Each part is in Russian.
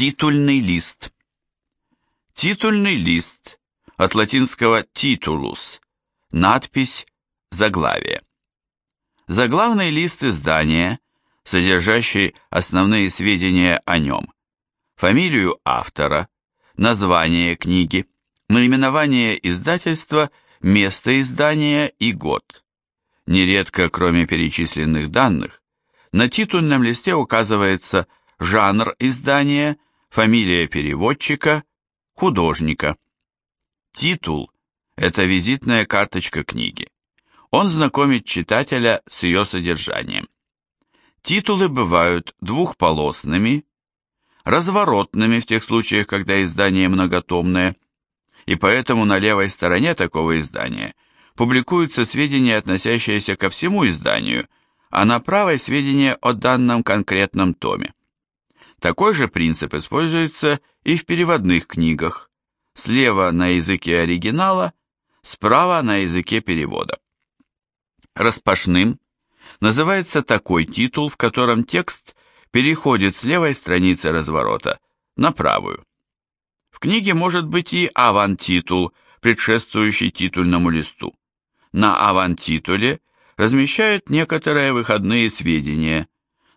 Титульный лист. Титульный лист от латинского titulus, надпись, заглавие. Заглавный лист издания, содержащий основные сведения о нем, фамилию автора, название книги, наименование издательства, место издания и год. Нередко, кроме перечисленных данных, на титульном листе указывается жанр издания, фамилия переводчика, художника. Титул – это визитная карточка книги. Он знакомит читателя с ее содержанием. Титулы бывают двухполосными, разворотными в тех случаях, когда издание многотомное, и поэтому на левой стороне такого издания публикуются сведения, относящиеся ко всему изданию, а на правой сведения о данном конкретном томе. Такой же принцип используется и в переводных книгах. Слева на языке оригинала, справа на языке перевода. Распашным называется такой титул, в котором текст переходит с левой страницы разворота на правую. В книге может быть и авантитул, предшествующий титульному листу. На авантитуле размещают некоторые выходные сведения,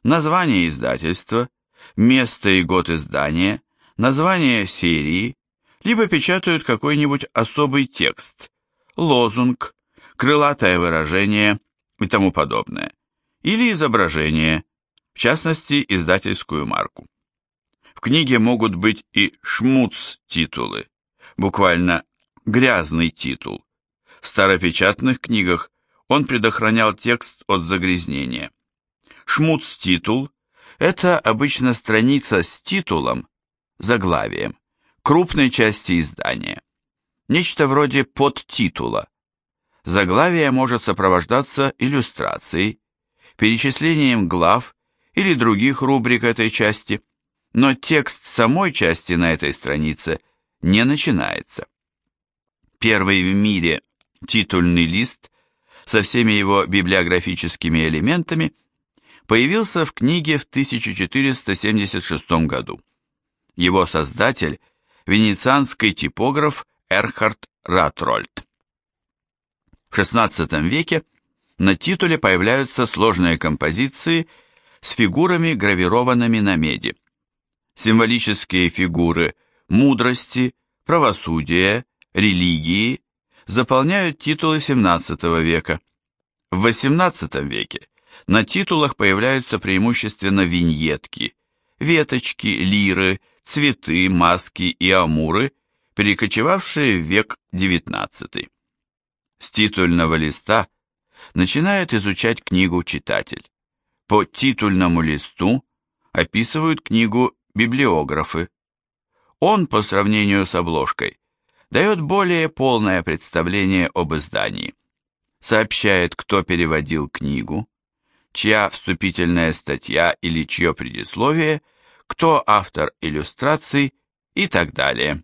название издательства, место и год издания, название серии, либо печатают какой-нибудь особый текст, лозунг, крылатое выражение и тому подобное, или изображение, в частности, издательскую марку. В книге могут быть и шмуц-титулы, буквально грязный титул. В старопечатных книгах он предохранял текст от загрязнения. Шмуц-титул это обычно страница с титулом, заглавием, крупной части издания. Нечто вроде подтитула. Заглавие может сопровождаться иллюстрацией, перечислением глав или других рубрик этой части, но текст самой части на этой странице не начинается. Первый в мире титульный лист со всеми его библиографическими элементами появился в книге в 1476 году. Его создатель – венецианский типограф Эрхард Ратрольд. В XVI веке на титуле появляются сложные композиции с фигурами, гравированными на меди. Символические фигуры мудрости, правосудия, религии заполняют титулы XVII века. В XVIII веке на титулах появляются преимущественно виньетки, веточки, лиры, цветы, маски и амуры, перекочевавшие в век XIX. С титульного листа начинает изучать книгу читатель. По титульному листу описывают книгу библиографы. Он, по сравнению с обложкой, дает более полное представление об издании. Сообщает, кто переводил книгу, чья вступительная статья или чье предисловие, кто автор иллюстраций и так далее.